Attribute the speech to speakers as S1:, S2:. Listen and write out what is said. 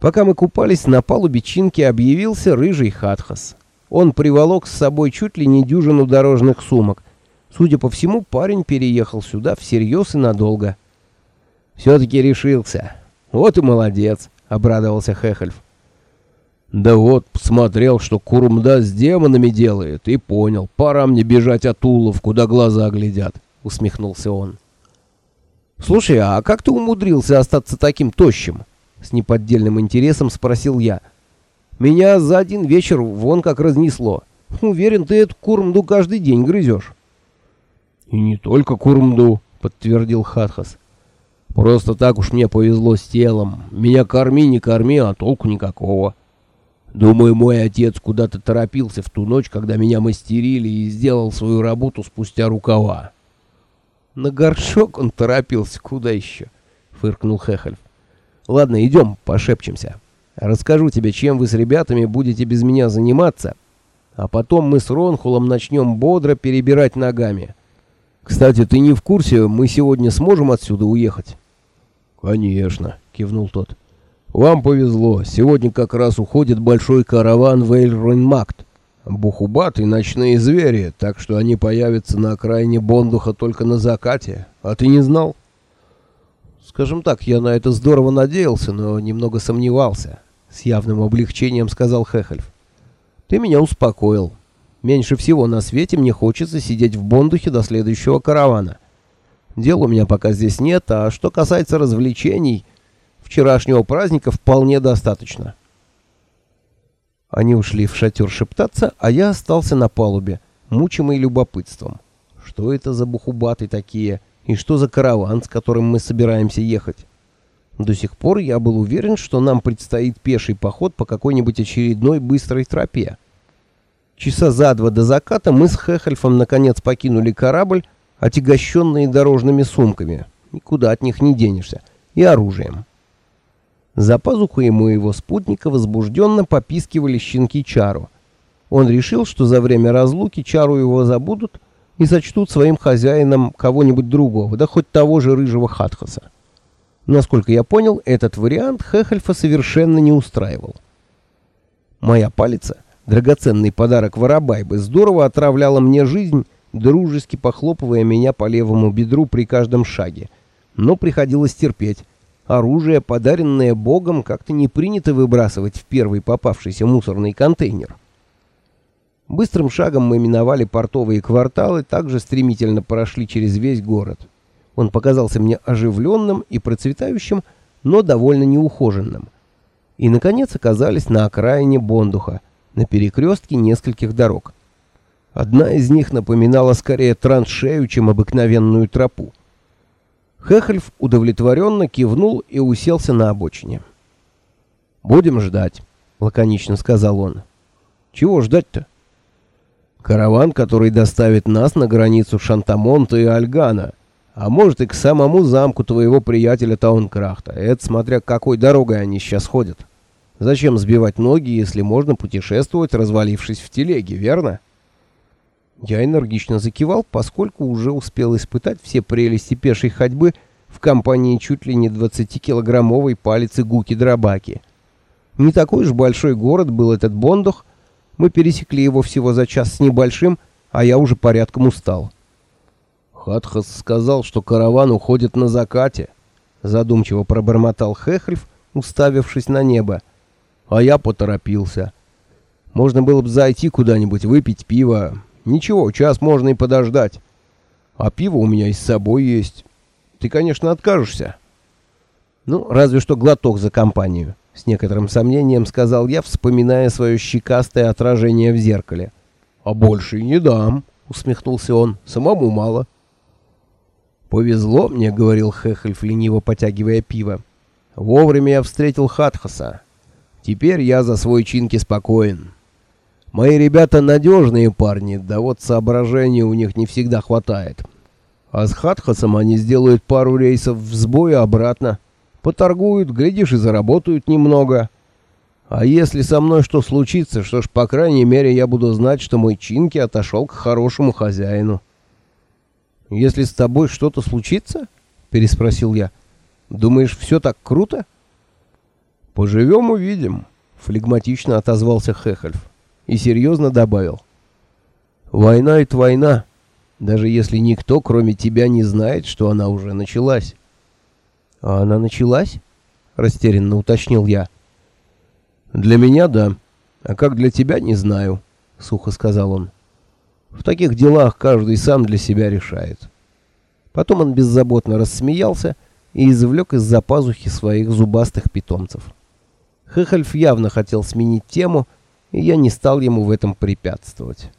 S1: Пока мы купались, на палубе Чинки объявился рыжий Хатхас. Он приволок с собой чуть ли не дюжину дорожных сумок. Судя по всему, парень переехал сюда всерьез и надолго. «Все-таки решился. Вот и молодец», — обрадовался Хехельф. «Да вот, посмотрел, что Курумда с демонами делает, и понял, пора мне бежать от улов, куда глаза глядят», — усмехнулся он. «Слушай, а как ты умудрился остаться таким тощим?» — с неподдельным интересом спросил я. «Меня за один вечер вон как разнесло. Уверен, ты эту курмду каждый день грызешь». «И не только курмду», — подтвердил Хатхас. «Просто так уж мне повезло с телом. Меня корми, не корми, а толку никакого». Думаю, мой отец куда-то торопился в ту ночь, когда меня мастерили и сделал свою работу спустя рукава. На горшок он торопился, куда еще? Фыркнул Хехельф. Ладно, идем, пошепчемся. Расскажу тебе, чем вы с ребятами будете без меня заниматься, а потом мы с Ронхулом начнем бодро перебирать ногами. Кстати, ты не в курсе, мы сегодня сможем отсюда уехать? Конечно, кивнул тот. Вам повезло, сегодня как раз уходит большой караван в Эйльронмакт. Бухубат и ночные звери, так что они появятся на окраине Бондуха только на закате. А ты не знал? Скажем так, я на это здорово надеялся, но немного сомневался. С явным облегчением сказал Хехельф. Ты меня успокоил. Меньше всего на свете мне хочется сидеть в Бондухе до следующего каравана. Дел у меня пока здесь нет, а что касается развлечений... Вчерашнего праздника вполне достаточно. Они ушли в шатер шептаться, а я остался на палубе, мучимый любопытством. Что это за бухубаты такие, и что за караван, с которым мы собираемся ехать? До сих пор я был уверен, что нам предстоит пеший поход по какой-нибудь очередной быстрой тропе. Часа за два до заката мы с Хехельфом наконец покинули корабль, отягощенные дорожными сумками. Никуда от них не денешься. И оружием. За пазухой моего спутника возбужденно попискивали щенки Чару. Он решил, что за время разлуки Чару его забудут и сочтут своим хозяином кого-нибудь другого, да хоть того же рыжего Хатхаса. Насколько я понял, этот вариант Хехельфа совершенно не устраивал. Моя палица, драгоценный подарок Воробайбы, здорово отравляла мне жизнь, дружески похлопывая меня по левому бедру при каждом шаге. Но приходилось терпеть. Оружие, подаренное Богом, как-то не принято выбрасывать в первый попавшийся мусорный контейнер. Быстрым шагом мы миновали портовые кварталы, также стремительно прошли через весь город. Он показался мне оживленным и процветающим, но довольно неухоженным. И, наконец, оказались на окраине Бондуха, на перекрестке нескольких дорог. Одна из них напоминала скорее траншею, чем обыкновенную тропу. Хехельф удовлетворенно кивнул и уселся на обочине. «Будем ждать», — лаконично сказал он. «Чего ждать-то?» «Караван, который доставит нас на границу Шантамонта и Альгана, а может и к самому замку твоего приятеля Таункрахта. Это смотря какой дорогой они сейчас ходят. Зачем сбивать ноги, если можно путешествовать, развалившись в телеге, верно?» Я энергично закивал, поскольку уже успел испытать все прелести пешей ходьбы в компании чуть ли не 20-килограммовой палицы Гуки-Драбаки. Не такой уж большой город был этот Бондух, мы пересекли его всего за час с небольшим, а я уже порядком устал. Хатхас сказал, что караван уходит на закате, задумчиво пробормотал Хехриф, уставившись на небо. А я поторопился. Можно было бы зайти куда-нибудь выпить пиво, Ничего, час можно и подождать. А пиво у меня и с собой есть. Ты, конечно, откажешься. Ну, разве что глоток за компанию. С некоторым сомнением сказал я, вспоминая свое щекастое отражение в зеркале. А больше и не дам, усмехнулся он. Самому мало. Повезло мне, говорил Хехельф, лениво потягивая пиво. Вовремя я встретил Хатхаса. Теперь я за свой чинки спокоен. Мои ребята надежные парни, да вот соображений у них не всегда хватает. А с Хатхасом они сделают пару рейсов в сбой обратно. Поторгуют, глядишь, и заработают немного. А если со мной что случится, что ж, по крайней мере, я буду знать, что мой Чинки отошел к хорошему хозяину. «Если с тобой что-то случится?» — переспросил я. «Думаешь, все так круто?» «Поживем, увидим», — флегматично отозвался Хехельф и серьезно добавил. «Война — это война, даже если никто, кроме тебя, не знает, что она уже началась». «А она началась?» — растерянно уточнил я. «Для меня — да, а как для тебя — не знаю», — сухо сказал он. «В таких делах каждый сам для себя решает». Потом он беззаботно рассмеялся и извлек из-за пазухи своих зубастых питомцев. Хехельф явно хотел сменить тему, и я не стал ему в этом препятствовать.